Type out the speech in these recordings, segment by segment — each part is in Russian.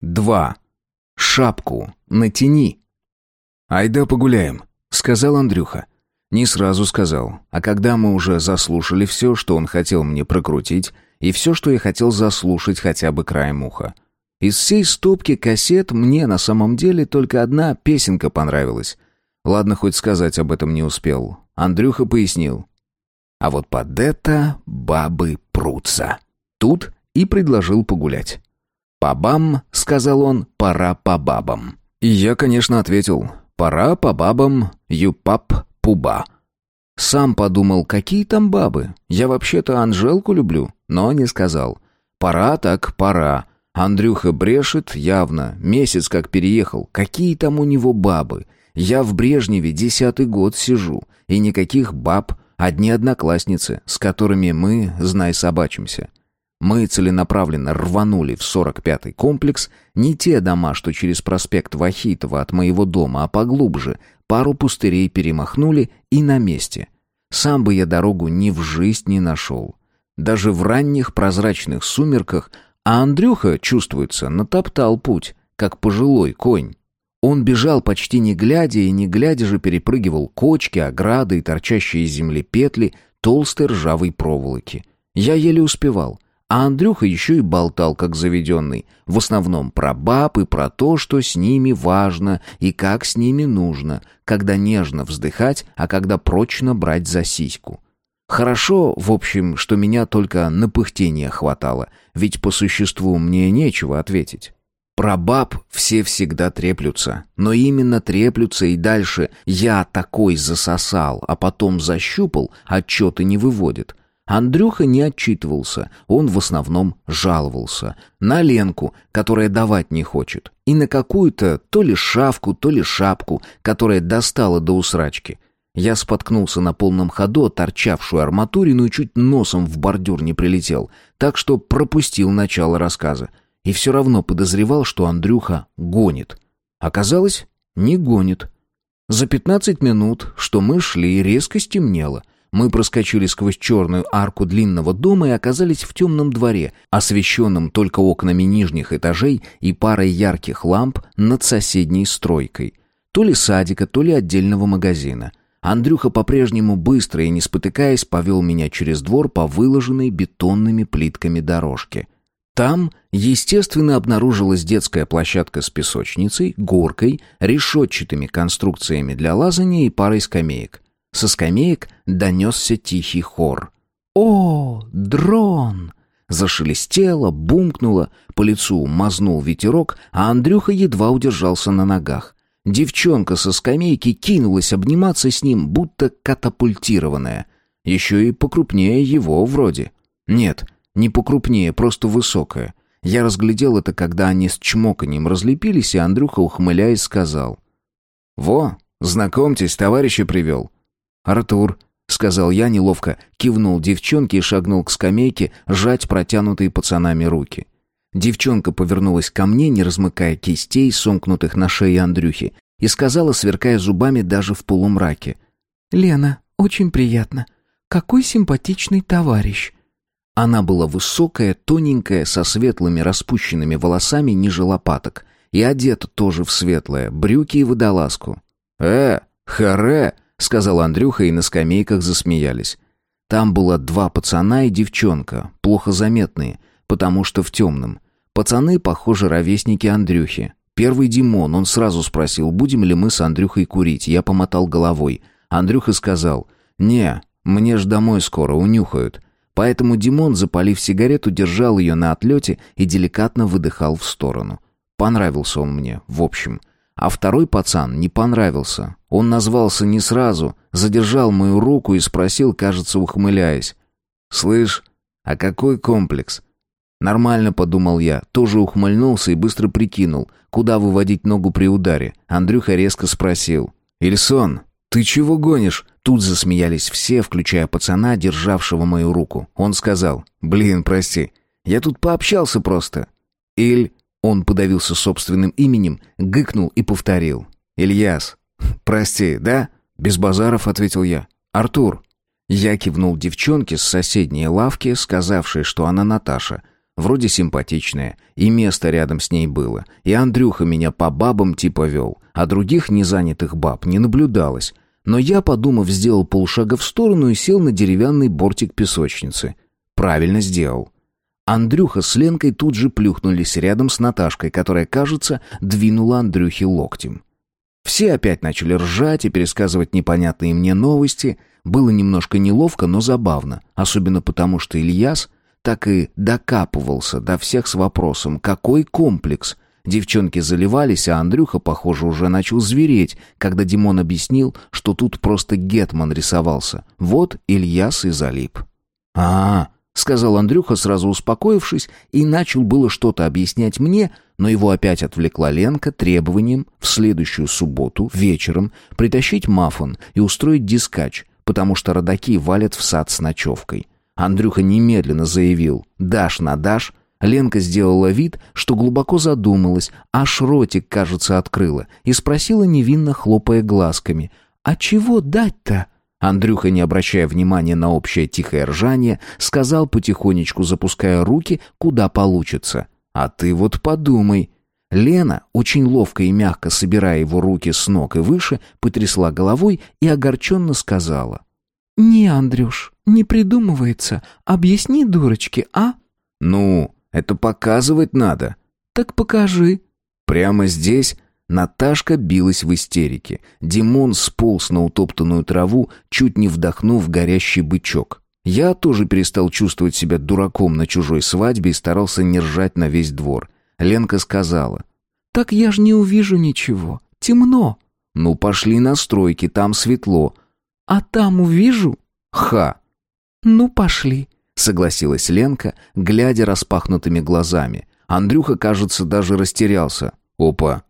2. Шапку натяни. «Айда погуляем», — сказал Андрюха. Не сразу сказал, а когда мы уже заслушали все, что он хотел мне прокрутить, и все, что я хотел заслушать хотя бы краем уха. Из всей стопки кассет мне на самом деле только одна песенка понравилась. Ладно, хоть сказать об этом не успел. Андрюха пояснил. А вот под это бабы прутся. Тут и предложил погулять. «По-бам», — сказал он, — «пора по бабам». И я, конечно, ответил, «Пора по бабам, юпап-пуба». Сам подумал, какие там бабы. Я вообще-то Анжелку люблю, но не сказал. Пора так пора. Андрюха брешет явно, месяц как переехал. Какие там у него бабы? Я в Брежневе десятый год сижу, и никаких баб, одни одноклассницы, с которыми мы, знай, собачимся. Мы целенаправленно рванули в 45-й комплекс, не те дома, что через проспект Вахитова от моего дома, а поглубже, пару пустырей перемахнули и на месте. Сам бы я дорогу ни в жизнь не нашел. Даже в ранних прозрачных сумерках, а Андрюха, чувствуется, натоптал путь, как пожилой конь. Он бежал почти не глядя и не глядя же перепрыгивал кочки, ограды и торчащие из земли петли толстой ржавой проволоки. Я еле успевал — а Андрюха еще и болтал, как заведенный. В основном про баб и про то, что с ними важно и как с ними нужно, когда нежно вздыхать, а когда прочно брать за сиську. Хорошо, в общем, что меня только на пыхтение хватало, ведь по существу мне нечего ответить. Про баб все всегда треплются, но именно треплются и дальше «я такой засосал, а потом защупал» отчеты не выводит. Андрюха не отчитывался, он в основном жаловался. На Ленку, которая давать не хочет, и на какую-то то ли шавку, то ли шапку, которая достала до усрачки. Я споткнулся на полном ходу, торчавшую арматурину и чуть носом в бордюр не прилетел, так что пропустил начало рассказа. И все равно подозревал, что Андрюха гонит. Оказалось, не гонит. За пятнадцать минут, что мы шли, резко стемнело — мы проскочили сквозь черную арку длинного дома и оказались в темном дворе, освещенном только окнами нижних этажей и парой ярких ламп над соседней стройкой. То ли садика, то ли отдельного магазина. Андрюха по-прежнему быстро и не спотыкаясь повел меня через двор по выложенной бетонными плитками дорожке. Там, естественно, обнаружилась детская площадка с песочницей, горкой, решетчатыми конструкциями для лазания и парой скамеек. Со скамеек донесся тихий хор. «О, дрон!» Зашелестело, бумкнуло, по лицу мазнул ветерок, а Андрюха едва удержался на ногах. Девчонка со скамейки кинулась обниматься с ним, будто катапультированная. Еще и покрупнее его вроде. Нет, не покрупнее, просто высокая. Я разглядел это, когда они с чмоканием разлепились, и Андрюха, ухмыляясь, сказал. «Во, знакомьтесь, товарища привел. «Артур», — сказал я неловко, кивнул девчонке и шагнул к скамейке, сжать протянутые пацанами руки. Девчонка повернулась ко мне, не размыкая кистей, сомкнутых на шее Андрюхи, и сказала, сверкая зубами даже в полумраке. «Лена, очень приятно. Какой симпатичный товарищ». Она была высокая, тоненькая, со светлыми распущенными волосами ниже лопаток, и одета тоже в светлое, брюки и водолазку. «Э, харе!» — сказал Андрюха, и на скамейках засмеялись. Там было два пацана и девчонка, плохо заметные, потому что в темном. Пацаны, похоже, ровесники Андрюхи. Первый Димон, он сразу спросил, будем ли мы с Андрюхой курить. Я помотал головой. Андрюха сказал, «Не, мне ж домой скоро, унюхают». Поэтому Димон, запалив сигарету, держал ее на отлете и деликатно выдыхал в сторону. Понравился он мне, в общем. А второй пацан не понравился. Он назвался не сразу, задержал мою руку и спросил, кажется, ухмыляясь. «Слышь, а какой комплекс?» «Нормально», — подумал я, тоже ухмыльнулся и быстро прикинул, куда выводить ногу при ударе. Андрюха резко спросил. «Ильсон, ты чего гонишь?» Тут засмеялись все, включая пацана, державшего мою руку. Он сказал, «Блин, прости, я тут пообщался просто». «Иль, он подавился собственным именем, гыкнул и повторил. «Ильяс, прости, да?» «Без базаров», — ответил я. «Артур». Я кивнул девчонке с соседней лавки, сказавшей, что она Наташа. Вроде симпатичная, и место рядом с ней было. И Андрюха меня по бабам типа вел, а других незанятых баб не наблюдалось. Но я, подумав, сделал полшага в сторону и сел на деревянный бортик песочницы. Правильно сделал. Андрюха с Ленкой тут же плюхнулись рядом с Наташкой, которая, кажется, двинула Андрюхе локтем. Все опять начали ржать и пересказывать непонятные мне новости. Было немножко неловко, но забавно, особенно потому, что Ильяс так и докапывался до всех с вопросом «Какой комплекс?». Девчонки заливались, а Андрюха, похоже, уже начал звереть, когда Димон объяснил, что тут просто Гетман рисовался. Вот Ильяс и залип. а, -а, сказал Андрюха, сразу успокоившись, и начал было что-то объяснять мне, но его опять отвлекла Ленка требованием в следующую субботу вечером притащить мафон и устроить дискач, потому что родаки валят в сад с ночевкой. Андрюха немедленно заявил «Дашь на дашь». Ленка сделала вид, что глубоко задумалась, аж ротик, кажется, открыла, и спросила невинно, хлопая глазками «А чего дать-то?» Андрюха, не обращая внимания на общее тихое ржание, сказал потихонечку, запуская руки, куда получится. «А ты вот подумай». Лена, очень ловко и мягко собирая его руки с ног и выше, потрясла головой и огорченно сказала. «Не, Андрюш, не придумывается. Объясни, дурочки, а?» «Ну, это показывать надо». «Так покажи». Прямо здесь Наташка билась в истерике. Димон сполз на утоптанную траву, чуть не вдохнув горящий бычок. Я тоже перестал чувствовать себя дураком на чужой свадьбе и старался не ржать на весь двор. Ленка сказала. «Так я ж не увижу ничего. Темно». «Ну, пошли на стройки, там светло». А там увижу? Ха. Ну, пошли, согласилась Ленка, глядя распахнутыми глазами. Андрюха, кажется, даже растерялся. Опа.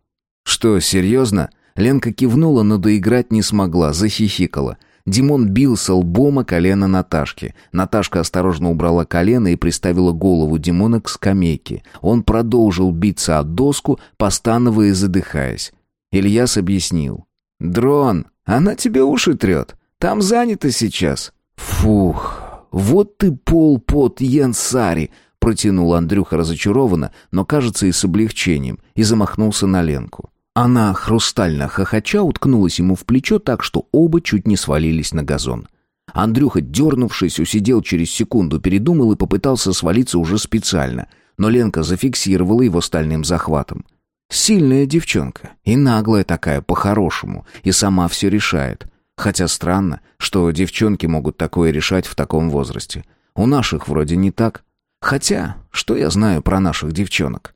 Что, серьезно? Ленка кивнула, но доиграть не смогла, захихикала. Димон бился лбом о колено Наташки. Наташка осторожно убрала колено и приставила голову Димона к скамейке. Он продолжил биться от доску, постановая и задыхаясь. Ильяс объяснил. «Дрон, она тебе уши трет. Там занято сейчас». «Фух, вот ты пол-пот Янсари!» протянул Андрюха разочарованно, но, кажется, и с облегчением, и замахнулся на Ленку. Она, хрустально хохоча, уткнулась ему в плечо так, что оба чуть не свалились на газон. Андрюха, дернувшись, усидел через секунду, передумал и попытался свалиться уже специально, но Ленка зафиксировала его стальным захватом. Сильная девчонка, и наглая такая, по-хорошему, и сама все решает. Хотя странно, что девчонки могут такое решать в таком возрасте. У наших вроде не так. Хотя, что я знаю про наших девчонок?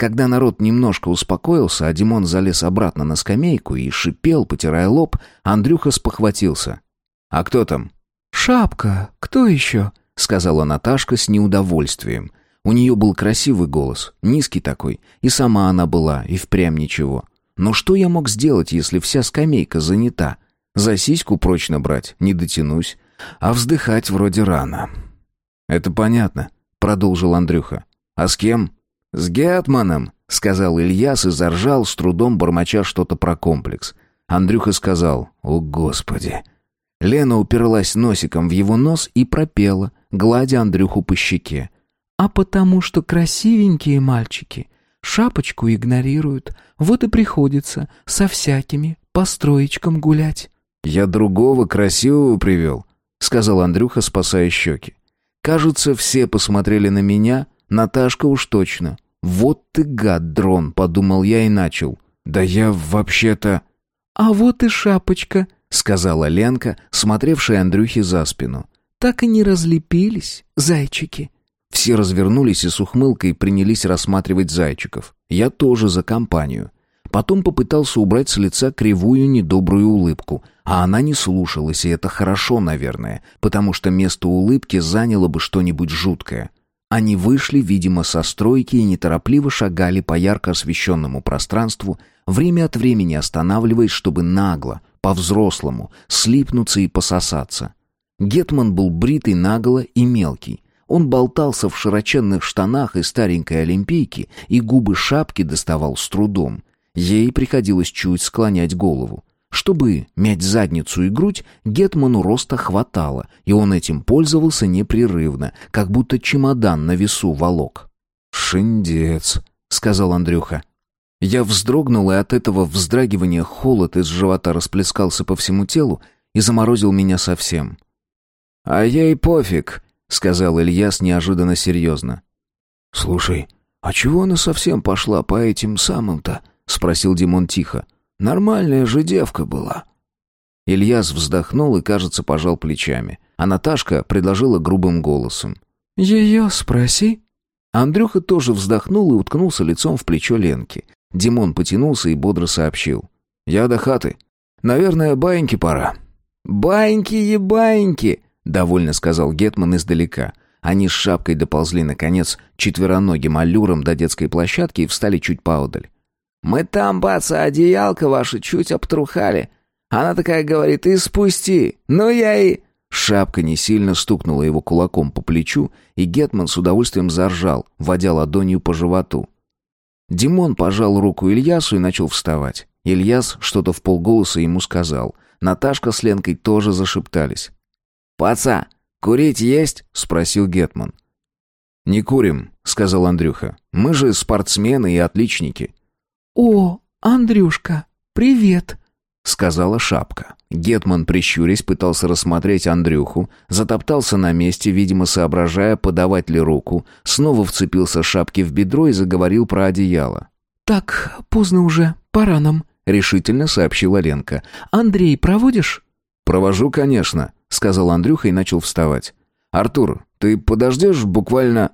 Когда народ немножко успокоился, а Димон залез обратно на скамейку и шипел, потирая лоб, Андрюха спохватился. «А кто там?» «Шапка. Кто еще?» — сказала Наташка с неудовольствием. У нее был красивый голос, низкий такой, и сама она была, и впрямь ничего. Но что я мог сделать, если вся скамейка занята? За сиську прочно брать не дотянусь, а вздыхать вроде рано. «Это понятно», — продолжил Андрюха. «А с кем?» «С Гетманом», — сказал Ильяс и заржал, с трудом бормоча что-то про комплекс. Андрюха сказал «О, Господи!». Лена уперлась носиком в его нос и пропела, гладя Андрюху по щеке. «А потому что красивенькие мальчики шапочку игнорируют, вот и приходится со всякими по строечкам гулять». «Я другого красивого привел», — сказал Андрюха, спасая щеки. «Кажется, все посмотрели на меня, Наташка уж точно. Вот ты гад, дрон», — подумал я и начал. «Да я вообще-то...» «А вот и шапочка», — сказала Ленка, смотревшая Андрюхе за спину. «Так и не разлепились, зайчики». Все развернулись и с ухмылкой принялись рассматривать зайчиков. Я тоже за компанию. Потом попытался убрать с лица кривую недобрую улыбку, а она не слушалась, и это хорошо, наверное, потому что место улыбки заняло бы что-нибудь жуткое. Они вышли, видимо, со стройки и неторопливо шагали по ярко освещенному пространству, время от времени останавливаясь, чтобы нагло, по-взрослому, слипнуться и пососаться. Гетман был бритый наголо и мелкий. Он болтался в широченных штанах и старенькой олимпийке, и губы шапки доставал с трудом. Ей приходилось чуть склонять голову. Чтобы мять задницу и грудь, Гетману роста хватало, и он этим пользовался непрерывно, как будто чемодан на весу волок. «Шиндец», — сказал Андрюха. Я вздрогнул, и от этого вздрагивания холод из живота расплескался по всему телу и заморозил меня совсем. «А ей пофиг», — сказал Ильяс неожиданно серьезно. «Слушай, а чего она совсем пошла по этим самым-то?» — спросил Димон тихо. «Нормальная же девка была». Ильяс вздохнул и, кажется, пожал плечами. А Наташка предложила грубым голосом. «Ее спроси». Андрюха тоже вздохнул и уткнулся лицом в плечо Ленки. Димон потянулся и бодро сообщил. «Я до хаты. Наверное, баиньки пора». «Баиньки-ебаиньки!» — довольно сказал Гетман издалека. Они с шапкой доползли, наконец, четвероногим аллюром до детской площадки и встали чуть поодаль. «Мы там, баца, одеялко ваше чуть обтрухали. Она такая говорит, и спусти. Ну я и...» Шапка не сильно стукнула его кулаком по плечу, и Гетман с удовольствием заржал, водя ладонью по животу. Димон пожал руку Ильясу и начал вставать. Ильяс что-то в полголоса ему сказал. Наташка с Ленкой тоже зашептались. «Паца, курить есть?» — спросил Гетман. «Не курим», — сказал Андрюха. «Мы же спортсмены и отличники». «О, Андрюшка, привет!» — сказала шапка. Гетман, прищурясь, пытался рассмотреть Андрюху, затоптался на месте, видимо, соображая, подавать ли руку, снова вцепился шапки в бедро и заговорил про одеяло. «Так, поздно уже, пора нам», — решительно сообщила Ленка. «Андрей, проводишь?» «Провожу, конечно», — сказал Андрюха и начал вставать. «Артур, ты подождешь буквально...»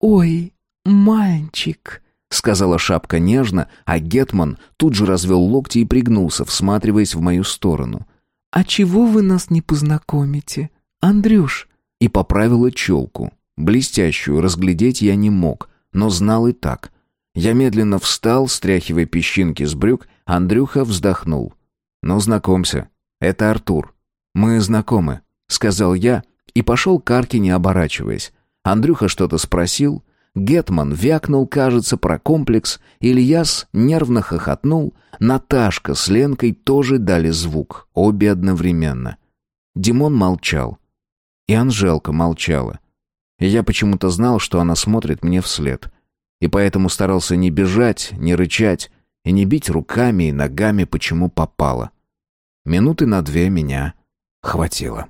«Ой, мальчик», — сказала шапка нежно, а Гетман тут же развел локти и пригнулся, всматриваясь в мою сторону. «А чего вы нас не познакомите, Андрюш?» И поправила челку. Блестящую разглядеть я не мог, но знал и так. Я медленно встал, стряхивая песчинки с брюк, Андрюха вздохнул. «Ну, знакомься, это Артур. Мы знакомы», — сказал я и пошел к арке, не оборачиваясь. Андрюха что-то спросил, Гетман вякнул, кажется, про комплекс, Ильяс нервно хохотнул, Наташка с Ленкой тоже дали звук, обе одновременно. Димон молчал. И Анжелка молчала. Я почему-то знал, что она смотрит мне вслед. И поэтому старался не бежать, не рычать и не бить руками и ногами, почему попало. Минуты на две меня хватило.